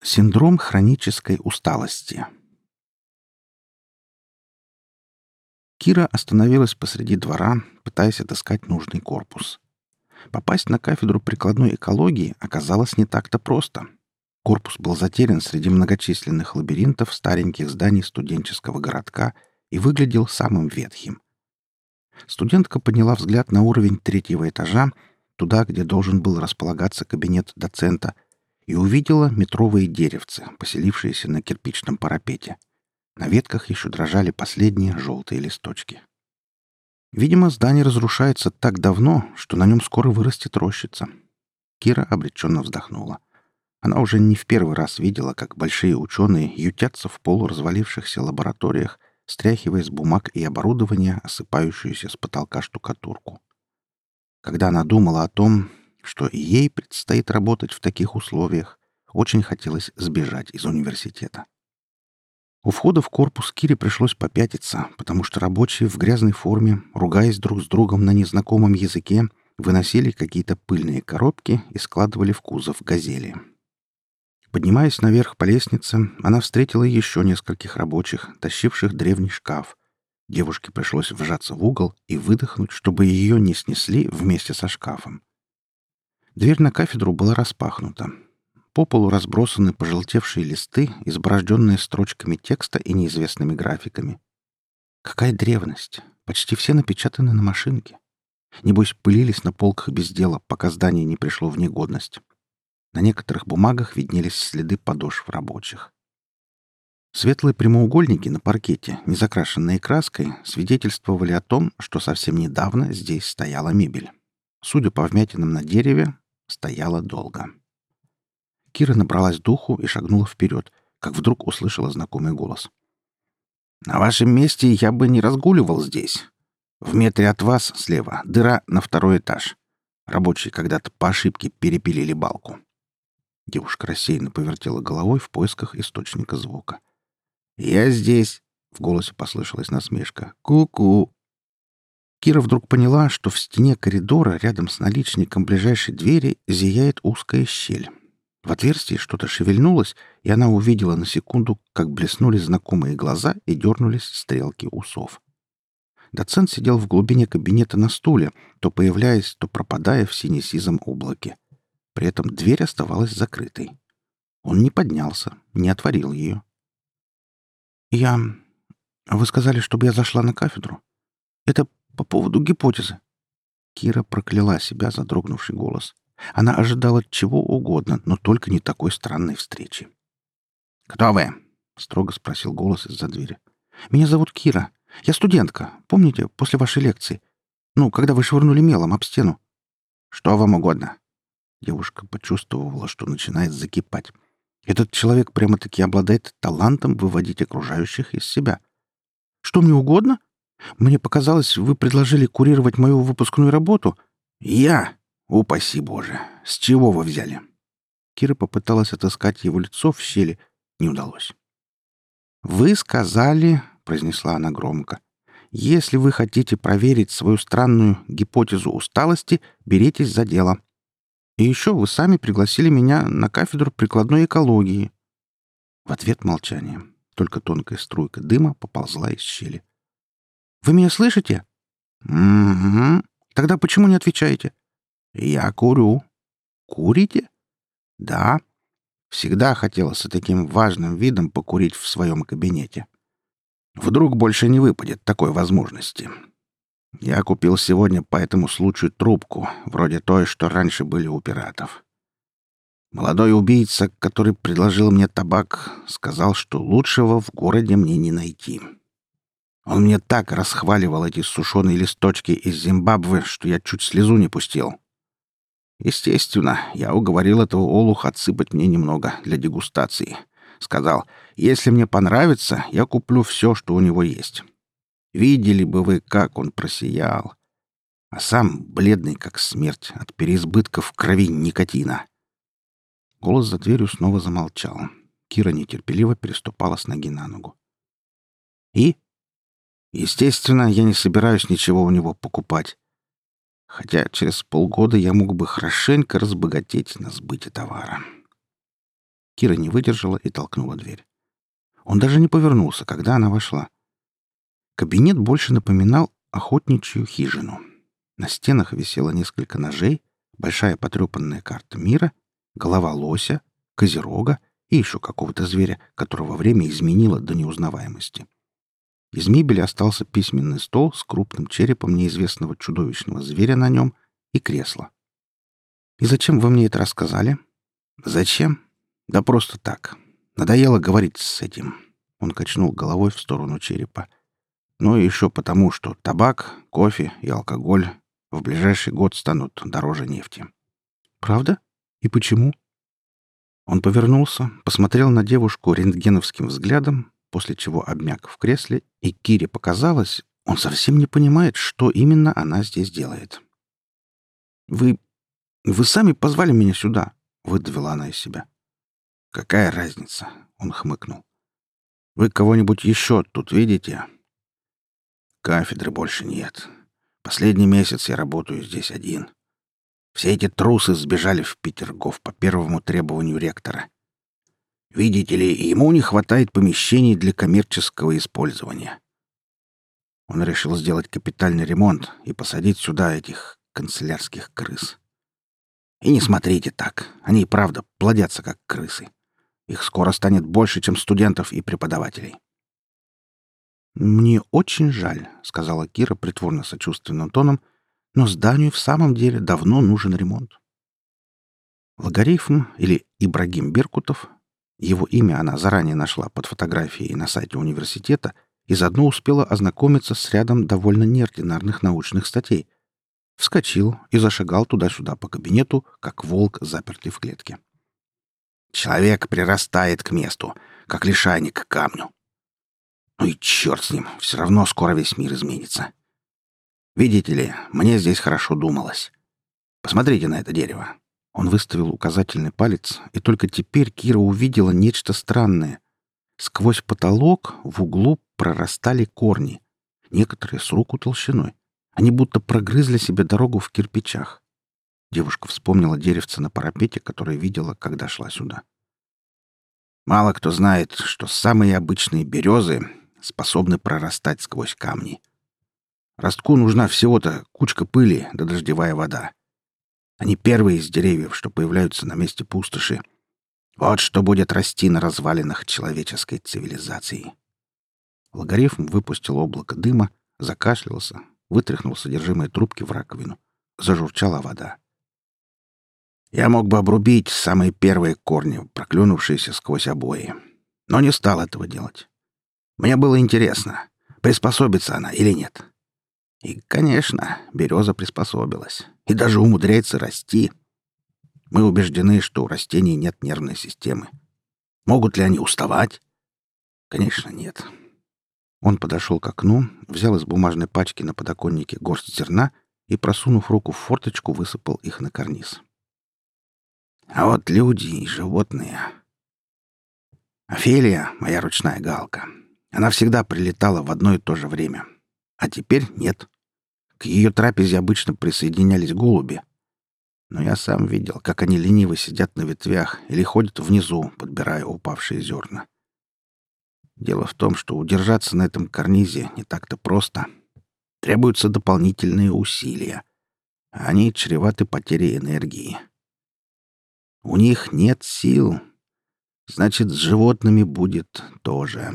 Синдром хронической усталости. Кира остановилась посреди двора, пытаясь отыскать нужный корпус. Попасть на кафедру прикладной экологии оказалось не так-то просто. Корпус был затерян среди многочисленных лабиринтов стареньких зданий студенческого городка и выглядел самым ветхим. Студентка подняла взгляд на уровень третьего этажа, туда, где должен был располагаться кабинет доцента — и увидела метровые деревцы, поселившиеся на кирпичном парапете. На ветках еще дрожали последние желтые листочки. Видимо, здание разрушается так давно, что на нем скоро вырастет рощица. Кира обреченно вздохнула. Она уже не в первый раз видела, как большие ученые ютятся в полуразвалившихся лабораториях, стряхивая с бумаг и оборудования осыпающуюся с потолка штукатурку. Когда она думала о том, что ей предстоит работать в таких условиях, очень хотелось сбежать из университета. У входа в корпус Кире пришлось попятиться, потому что рабочие в грязной форме, ругаясь друг с другом на незнакомом языке, выносили какие-то пыльные коробки и складывали в кузов газели. Поднимаясь наверх по лестнице, она встретила еще нескольких рабочих, тащивших древний шкаф. Девушке пришлось вжаться в угол и выдохнуть, чтобы ее не снесли вместе со шкафом. Дверь на кафедру была распахнута. По полу разбросаны пожелтевшие листы, изборожденные строчками текста и неизвестными графиками. Какая древность! Почти все напечатаны на машинке. Небось, пылились на полках без дела, пока здание не пришло в негодность. На некоторых бумагах виднелись следы подошв рабочих. Светлые прямоугольники на паркете, не закрашенные краской, свидетельствовали о том, что совсем недавно здесь стояла мебель. Судя по вмятинам на дереве, Стояла долго. Кира набралась духу и шагнула вперед, как вдруг услышала знакомый голос. «На вашем месте я бы не разгуливал здесь. В метре от вас слева дыра на второй этаж. Рабочие когда-то по ошибке перепилили балку». Девушка рассеянно повертела головой в поисках источника звука. «Я здесь!» — в голосе послышалась насмешка. «Ку-ку!» Кира вдруг поняла, что в стене коридора рядом с наличником ближайшей двери зияет узкая щель. В отверстии что-то шевельнулось, и она увидела на секунду, как блеснули знакомые глаза и дернулись стрелки усов. Доцент сидел в глубине кабинета на стуле, то появляясь, то пропадая в сине-сизом облаке. При этом дверь оставалась закрытой. Он не поднялся, не отворил ее. «Я... Вы сказали, чтобы я зашла на кафедру? Это по поводу гипотезы. Кира прокляла себя за дрогнувший голос. Она ожидала чего угодно, но только не такой странной встречи. «Кто вы?» — строго спросил голос из-за двери. «Меня зовут Кира. Я студентка. Помните, после вашей лекции? Ну, когда вы швырнули мелом об стену?» «Что вам угодно?» Девушка почувствовала, что начинает закипать. Этот человек прямо-таки обладает талантом выводить окружающих из себя. «Что мне угодно?» Мне показалось, вы предложили курировать мою выпускную работу. Я? Упаси Боже! С чего вы взяли? Кира попыталась отыскать его лицо в щели. Не удалось. «Вы сказали, — произнесла она громко, — если вы хотите проверить свою странную гипотезу усталости, беритесь за дело. И еще вы сами пригласили меня на кафедру прикладной экологии». В ответ молчание. Только тонкая струйка дыма поползла из щели. Вы меня слышите? Угу. Тогда почему не отвечаете? Я курю. Курите? Да. Всегда хотела с таким важным видом покурить в своем кабинете. Вдруг больше не выпадет такой возможности. Я купил сегодня по этому случаю трубку, вроде той, что раньше были у пиратов. Молодой убийца, который предложил мне табак, сказал, что лучшего в городе мне не найти. Он мне так расхваливал эти сушеные листочки из Зимбабве, что я чуть слезу не пустил. Естественно, я уговорил этого олуха отсыпать мне немного для дегустации. Сказал, если мне понравится, я куплю все, что у него есть. Видели бы вы, как он просиял. А сам бледный, как смерть, от переизбытка в крови никотина. Голос за дверью снова замолчал. Кира нетерпеливо переступала с ноги на ногу. «И?» Естественно, я не собираюсь ничего у него покупать. Хотя через полгода я мог бы хорошенько разбогатеть на сбыте товара. Кира не выдержала и толкнула дверь. Он даже не повернулся, когда она вошла. Кабинет больше напоминал охотничью хижину. На стенах висело несколько ножей, большая потрепанная карта мира, голова лося, козерога и еще какого-то зверя, которого время изменило до неузнаваемости. Из мебели остался письменный стол с крупным черепом неизвестного чудовищного зверя на нем и кресло. «И зачем вы мне это рассказали?» «Зачем? Да просто так. Надоело говорить с этим». Он качнул головой в сторону черепа. «Ну и еще потому, что табак, кофе и алкоголь в ближайший год станут дороже нефти». «Правда? И почему?» Он повернулся, посмотрел на девушку рентгеновским взглядом, после чего обмяк в кресле, и Кире показалось, он совсем не понимает, что именно она здесь делает. «Вы... вы сами позвали меня сюда», — выдавила она из себя. «Какая разница?» — он хмыкнул. «Вы кого-нибудь еще тут видите?» «Кафедры больше нет. Последний месяц я работаю здесь один. Все эти трусы сбежали в Петергоф по первому требованию ректора. Видите ли, ему не хватает помещений для коммерческого использования. Он решил сделать капитальный ремонт и посадить сюда этих канцелярских крыс. И не смотрите так, они и правда плодятся как крысы. Их скоро станет больше, чем студентов и преподавателей. «Мне очень жаль», — сказала Кира притворно сочувственным тоном — но зданию в самом деле давно нужен ремонт. Логарифм или Ибрагим Беркутов, его имя она заранее нашла под фотографией на сайте университета и заодно успела ознакомиться с рядом довольно неординарных научных статей. Вскочил и зашагал туда-сюда по кабинету, как волк, запертый в клетке. Человек прирастает к месту, как лишайник к камню. Ну и черт с ним, все равно скоро весь мир изменится. Видите ли, мне здесь хорошо думалось. Посмотрите на это дерево. Он выставил указательный палец, и только теперь Кира увидела нечто странное. Сквозь потолок в углу прорастали корни, некоторые с руку толщиной. Они будто прогрызли себе дорогу в кирпичах. Девушка вспомнила деревце на парапете, которое видела, когда шла сюда. Мало кто знает, что самые обычные березы способны прорастать сквозь камни. Ростку нужна всего-то кучка пыли да дождевая вода. Они первые из деревьев, что появляются на месте пустоши. Вот что будет расти на развалинах человеческой цивилизации. Логарифм выпустил облако дыма, закашлялся, вытряхнул содержимое трубки в раковину. Зажурчала вода. Я мог бы обрубить самые первые корни, проклюнувшиеся сквозь обои. Но не стал этого делать. Мне было интересно, приспособится она или нет. И, конечно, береза приспособилась. И даже умудряется расти. Мы убеждены, что у растений нет нервной системы. Могут ли они уставать? Конечно, нет. Он подошел к окну, взял из бумажной пачки на подоконнике горсть зерна и, просунув руку в форточку, высыпал их на карниз. А вот люди и животные... Офелия, моя ручная галка, она всегда прилетала в одно и то же время — а теперь нет. К ее трапезе обычно присоединялись голуби. Но я сам видел, как они лениво сидят на ветвях или ходят внизу, подбирая упавшие зерна. Дело в том, что удержаться на этом карнизе не так-то просто. Требуются дополнительные усилия. А они чреваты потерей энергии. У них нет сил. Значит, с животными будет тоже.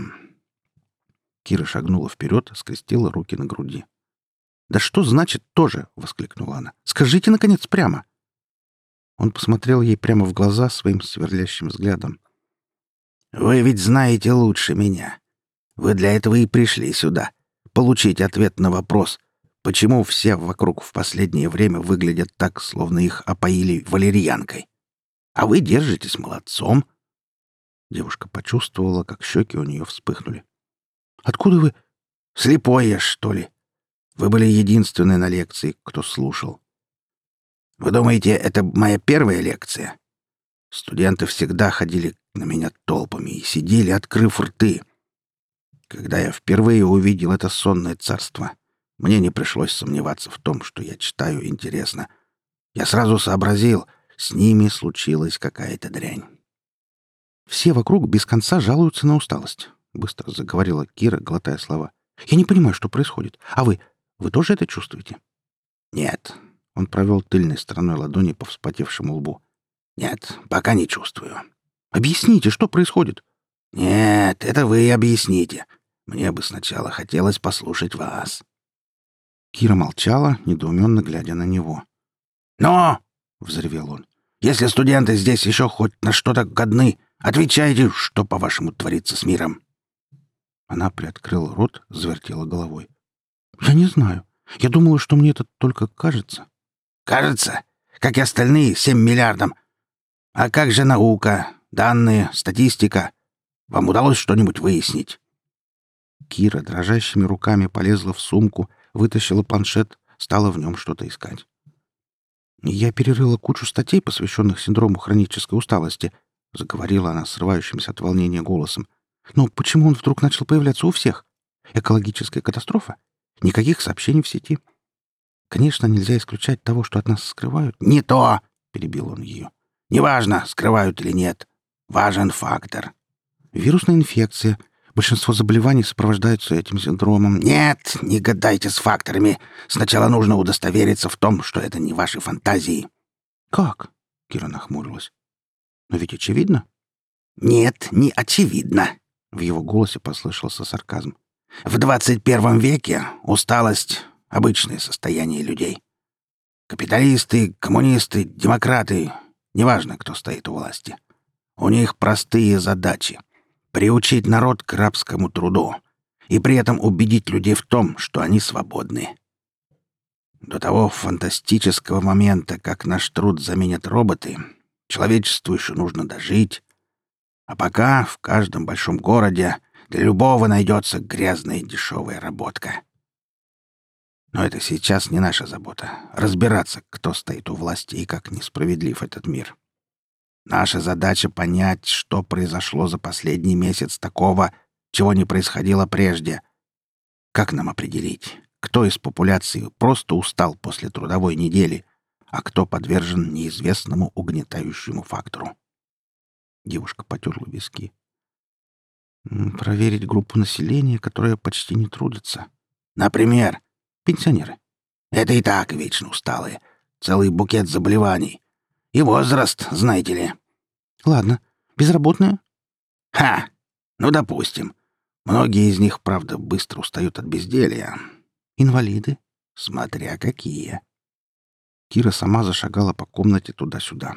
Кира шагнула вперед, скрестила руки на груди. «Да что значит «тоже»?» — воскликнула она. «Скажите, наконец, прямо!» Он посмотрел ей прямо в глаза своим сверлящим взглядом. «Вы ведь знаете лучше меня. Вы для этого и пришли сюда. Получить ответ на вопрос, почему все вокруг в последнее время выглядят так, словно их опоили валерьянкой. А вы держитесь молодцом». Девушка почувствовала, как щеки у нее вспыхнули. Откуда вы? Слепой я, что ли? Вы были единственной на лекции, кто слушал. Вы думаете, это моя первая лекция? Студенты всегда ходили на меня толпами и сидели, открыв рты. Когда я впервые увидел это сонное царство, мне не пришлось сомневаться в том, что я читаю интересно. Я сразу сообразил, с ними случилась какая-то дрянь. Все вокруг без конца жалуются на усталость», — быстро заговорила Кира, глотая слова. «Я не понимаю, что происходит. А вы? Вы тоже это чувствуете?» «Нет», — он провел тыльной стороной ладони по вспотевшему лбу. «Нет, пока не чувствую». «Объясните, что происходит?» «Нет, это вы объясните. Мне бы сначала хотелось послушать вас». Кира молчала, недоуменно глядя на него. «Но!» — взревел он. «Если студенты здесь еще хоть на что-то годны, отвечайте, что, по-вашему, творится с миром». Она приоткрыла рот, завертела головой. «Я не знаю. Я думала, что мне это только кажется». «Кажется? Как и остальные, семь миллиардам. А как же наука, данные, статистика? Вам удалось что-нибудь выяснить?» Кира дрожащими руками полезла в сумку, вытащила планшет, стала в нем что-то искать. «Я перерыла кучу статей, посвященных синдрому хронической усталости», — заговорила она срывающимся от волнения голосом. «Но почему он вдруг начал появляться у всех? Экологическая катастрофа? Никаких сообщений в сети. Конечно, нельзя исключать того, что от нас скрывают». «Не то!» — перебил он ее. «Неважно, скрывают или нет. Важен фактор». «Вирусная инфекция, Большинство заболеваний сопровождаются этим синдромом. Нет, не гадайте с факторами. Сначала нужно удостовериться в том, что это не ваши фантазии. Как? Кира нахмурилась. Но ведь очевидно. Нет, не очевидно. В его голосе послышался сарказм. В 21 веке усталость — обычное состояние людей. Капиталисты, коммунисты, демократы — неважно, кто стоит у власти. У них простые задачи — приучить народ к рабскому труду и при этом убедить людей в том, что они свободны. До того фантастического момента, как наш труд заменят роботы, человечеству еще нужно дожить. А пока в каждом большом городе для любого найдется грязная дешевая работка. Но это сейчас не наша забота — разбираться, кто стоит у власти и как несправедлив этот мир. Наша задача — понять, что произошло за последний месяц такого, чего не происходило прежде. Как нам определить, кто из популяции просто устал после трудовой недели, а кто подвержен неизвестному угнетающему фактору? Девушка потерла виски. Проверить группу населения, которая почти не трудится. Например, пенсионеры. Это и так вечно усталые. Целый букет заболеваний. И возраст, знаете ли. Ладно. Безработные? Ха! Ну, допустим. Многие из них, правда, быстро устают от безделья. Инвалиды? Смотря какие. Кира сама зашагала по комнате туда-сюда.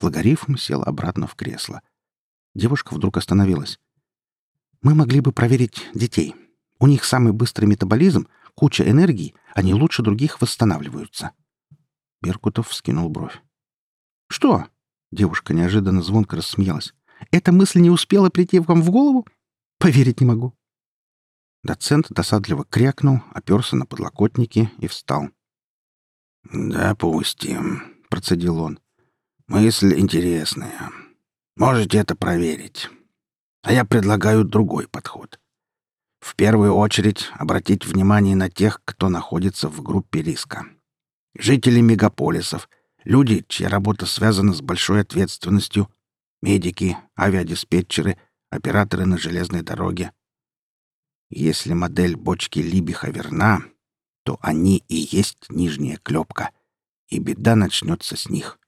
Логарифм сел обратно в кресло. Девушка вдруг остановилась. «Мы могли бы проверить детей. У них самый быстрый метаболизм, куча энергии, они лучше других восстанавливаются». Беркутов вскинул бровь. «Что?» — девушка неожиданно звонко рассмеялась. «Эта мысль не успела прийти вам в голову? Поверить не могу». Доцент досадливо крякнул, оперся на подлокотники и встал. «Допустим», — процедил он. «Мысль интересная. Можете это проверить. А я предлагаю другой подход. В первую очередь обратить внимание на тех, кто находится в группе риска. Жители мегаполисов — Люди, чья работа связана с большой ответственностью. Медики, авиадиспетчеры, операторы на железной дороге. Если модель бочки Либиха верна, то они и есть нижняя клепка, и беда начнется с них.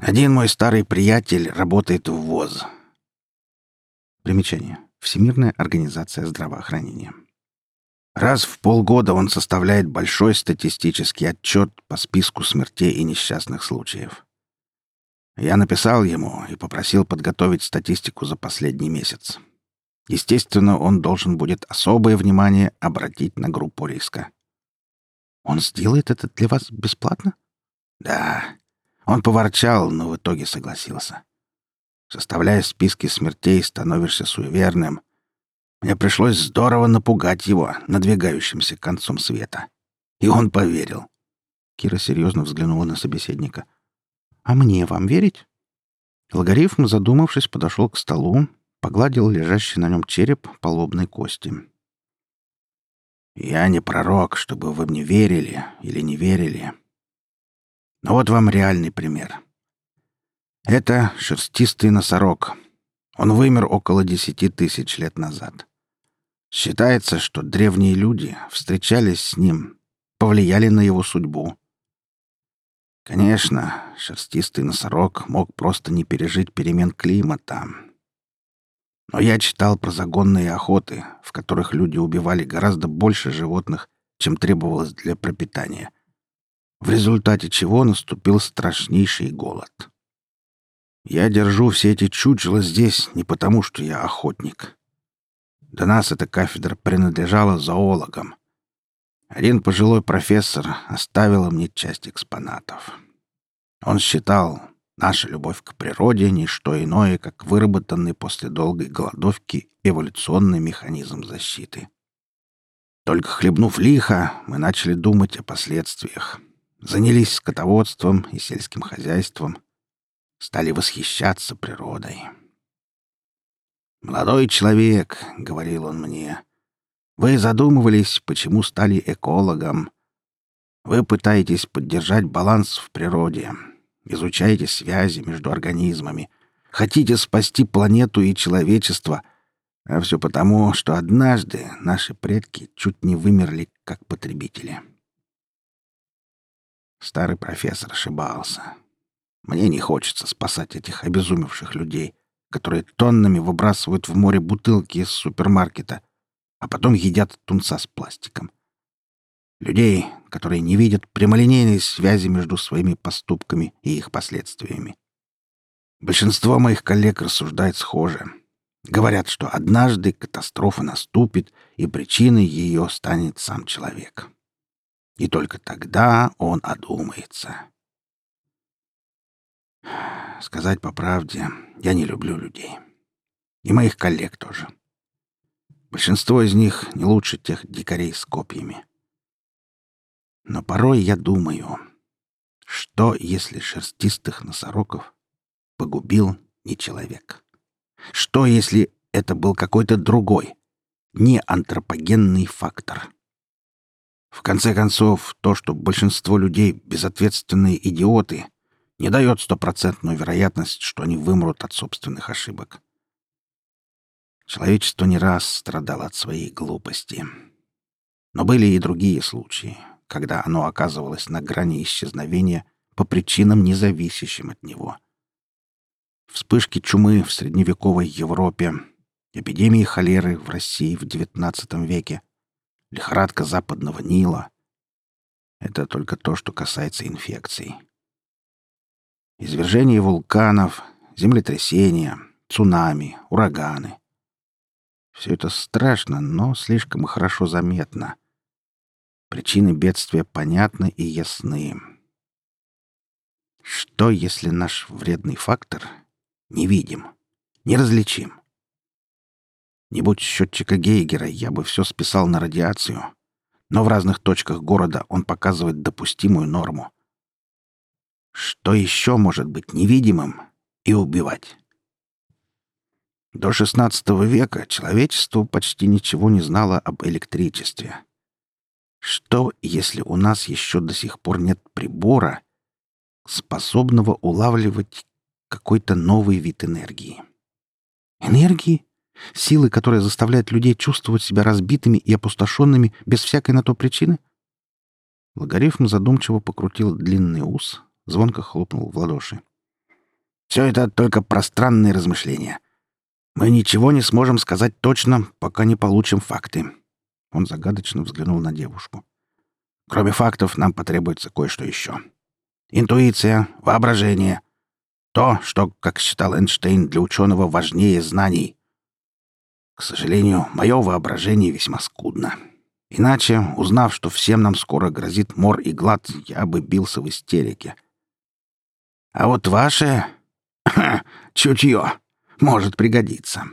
Один мой старый приятель работает в ВОЗ. Примечание. Всемирная организация здравоохранения. Раз в полгода он составляет большой статистический отчет по списку смертей и несчастных случаев. Я написал ему и попросил подготовить статистику за последний месяц. Естественно, он должен будет особое внимание обратить на группу риска. Он сделает это для вас бесплатно? Да. Он поворчал, но в итоге согласился. Составляя списки смертей, становишься суеверным, мне пришлось здорово напугать его надвигающимся концом света. И он поверил. Кира серьезно взглянула на собеседника. «А мне вам верить?» Логарифм, задумавшись, подошел к столу, погладил лежащий на нем череп по лобной кости. «Я не пророк, чтобы вы мне верили или не верили. Но вот вам реальный пример. Это шерстистый носорог. Он вымер около десяти тысяч лет назад. Считается, что древние люди встречались с ним, повлияли на его судьбу. Конечно, шерстистый носорог мог просто не пережить перемен климата. Но я читал про загонные охоты, в которых люди убивали гораздо больше животных, чем требовалось для пропитания, в результате чего наступил страшнейший голод. Я держу все эти чучела здесь не потому, что я охотник. До нас эта кафедра принадлежала зоологам. Один пожилой профессор оставил мне часть экспонатов. Он считал, наша любовь к природе — не что иное, как выработанный после долгой голодовки эволюционный механизм защиты. Только хлебнув лихо, мы начали думать о последствиях. Занялись скотоводством и сельским хозяйством. Стали восхищаться природой. «Молодой человек», — говорил он мне, — «вы задумывались, почему стали экологом. Вы пытаетесь поддержать баланс в природе, изучаете связи между организмами, хотите спасти планету и человечество, а все потому, что однажды наши предки чуть не вымерли как потребители». Старый профессор ошибался. Мне не хочется спасать этих обезумевших людей, которые тоннами выбрасывают в море бутылки из супермаркета, а потом едят тунца с пластиком. Людей, которые не видят прямолинейной связи между своими поступками и их последствиями. Большинство моих коллег рассуждает схоже. Говорят, что однажды катастрофа наступит, и причиной ее станет сам человек. И только тогда он одумается. Сказать по правде, я не люблю людей. И моих коллег тоже. Большинство из них не лучше тех дикарей с копьями. Но порой я думаю, что если шерстистых носорогов погубил не человек? Что если это был какой-то другой, не антропогенный фактор? В конце концов, то, что большинство людей — безответственные идиоты — не дает стопроцентную вероятность, что они вымрут от собственных ошибок. Человечество не раз страдало от своей глупости. Но были и другие случаи, когда оно оказывалось на грани исчезновения по причинам, не зависящим от него. Вспышки чумы в средневековой Европе, эпидемии холеры в России в XIX веке, лихорадка западного Нила — это только то, что касается инфекций. Извержение вулканов, землетрясения, цунами, ураганы. Все это страшно, но слишком хорошо заметно. Причины бедствия понятны и ясны. Что, если наш вредный фактор невидим, неразличим? Не будь счетчика Гейгера, я бы все списал на радиацию. Но в разных точках города он показывает допустимую норму. Что еще может быть невидимым и убивать? До XVI века человечество почти ничего не знало об электричестве. Что, если у нас еще до сих пор нет прибора, способного улавливать какой-то новый вид энергии? Энергии? Силы, которые заставляют людей чувствовать себя разбитыми и опустошенными без всякой на то причины? Логарифм задумчиво покрутил длинный ус, звонко хлопнул в ладоши. «Все это только пространные размышления. Мы ничего не сможем сказать точно, пока не получим факты». Он загадочно взглянул на девушку. «Кроме фактов, нам потребуется кое-что еще. Интуиция, воображение. То, что, как считал Эйнштейн, для ученого важнее знаний. К сожалению, мое воображение весьма скудно. Иначе, узнав, что всем нам скоро грозит мор и глад, я бы бился в истерике». А вот ваше... чутье может пригодиться».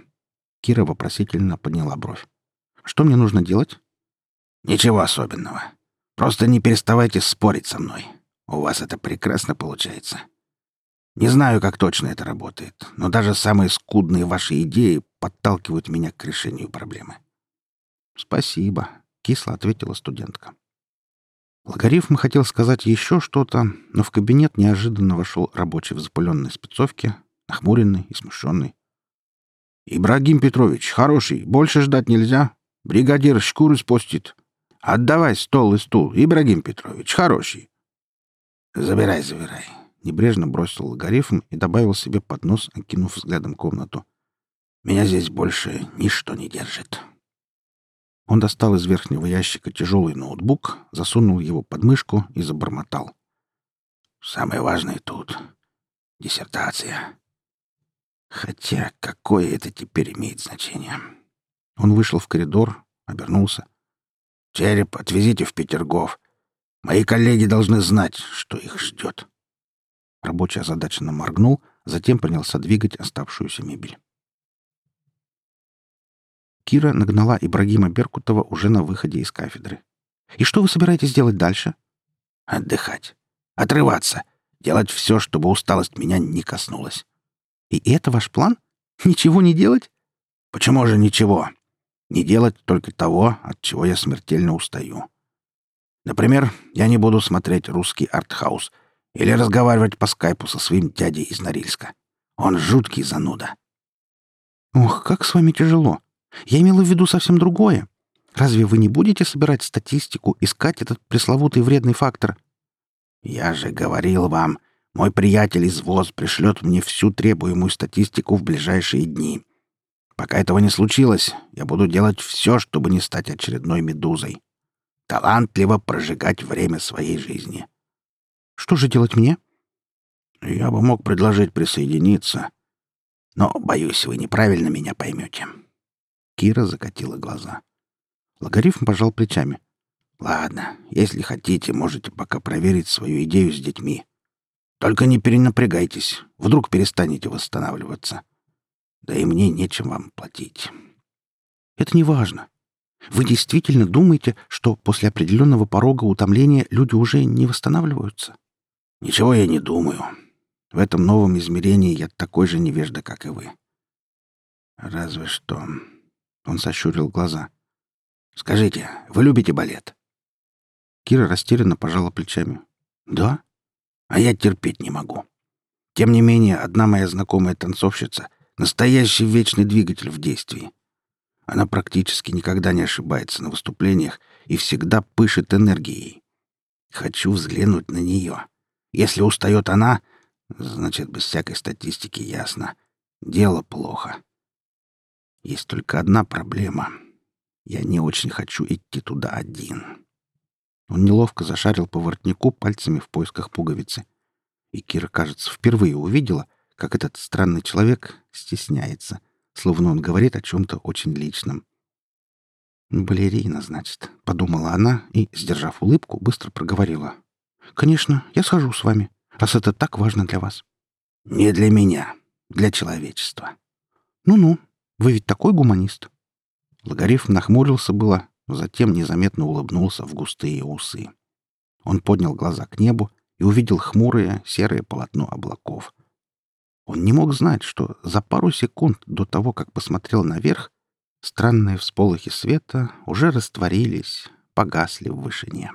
Кира вопросительно подняла бровь. «Что мне нужно делать?» «Ничего особенного. Просто не переставайте спорить со мной. У вас это прекрасно получается. Не знаю, как точно это работает, но даже самые скудные ваши идеи подталкивают меня к решению проблемы». «Спасибо», — кисло ответила студентка. Логарифм хотел сказать еще что-то, но в кабинет неожиданно вошел рабочий в запыленной спецовке, нахмуренный и смущенный. «Ибрагим Петрович, хороший, больше ждать нельзя. Бригадир шкуры спустит. Отдавай стол и стул, Ибрагим Петрович, хороший». «Забирай, забирай», — небрежно бросил логарифм и добавил себе под нос, окинув взглядом комнату. «Меня здесь больше ничто не держит». Он достал из верхнего ящика тяжелый ноутбук, засунул его под мышку и забормотал. «Самое важное тут — диссертация. Хотя какое это теперь имеет значение?» Он вышел в коридор, обернулся. «Череп отвезите в Петергоф. Мои коллеги должны знать, что их ждет». Рабочий озадаченно моргнул, затем принялся двигать оставшуюся мебель. Кира нагнала Ибрагима Беркутова уже на выходе из кафедры. «И что вы собираетесь делать дальше?» «Отдыхать. Отрываться. Делать все, чтобы усталость меня не коснулась». «И это ваш план? Ничего не делать?» «Почему же ничего? Не делать только того, от чего я смертельно устаю. Например, я не буду смотреть русский артхаус или разговаривать по скайпу со своим дядей из Норильска. Он жуткий зануда». «Ох, как с вами тяжело. Я имела в виду совсем другое. Разве вы не будете собирать статистику, искать этот пресловутый вредный фактор? Я же говорил вам, мой приятель из ВОЗ пришлет мне всю требуемую статистику в ближайшие дни. Пока этого не случилось, я буду делать все, чтобы не стать очередной медузой. Талантливо прожигать время своей жизни. Что же делать мне? Я бы мог предложить присоединиться, но, боюсь, вы неправильно меня поймете. Кира закатила глаза. Логарифм пожал плечами. «Ладно, если хотите, можете пока проверить свою идею с детьми. Только не перенапрягайтесь, вдруг перестанете восстанавливаться. Да и мне нечем вам платить». «Это не важно. Вы действительно думаете, что после определенного порога утомления люди уже не восстанавливаются?» «Ничего я не думаю. В этом новом измерении я такой же невежда, как и вы. Разве что он сощурил глаза. «Скажите, вы любите балет?» Кира растерянно пожала плечами. «Да? А я терпеть не могу. Тем не менее, одна моя знакомая танцовщица — настоящий вечный двигатель в действии. Она практически никогда не ошибается на выступлениях и всегда пышет энергией. Хочу взглянуть на нее. Если устает она, значит, без всякой статистики ясно. Дело плохо. Есть только одна проблема. Я не очень хочу идти туда один. Он неловко зашарил по воротнику пальцами в поисках пуговицы. И Кира, кажется, впервые увидела, как этот странный человек стесняется, словно он говорит о чем-то очень личном. «Балерина, значит», — подумала она и, сдержав улыбку, быстро проговорила. «Конечно, я схожу с вами, раз это так важно для вас». «Не для меня, для человечества». «Ну-ну», вы ведь такой гуманист. Логарифм нахмурился было, затем незаметно улыбнулся в густые усы. Он поднял глаза к небу и увидел хмурое серое полотно облаков. Он не мог знать, что за пару секунд до того, как посмотрел наверх, странные всполохи света уже растворились, погасли в вышине.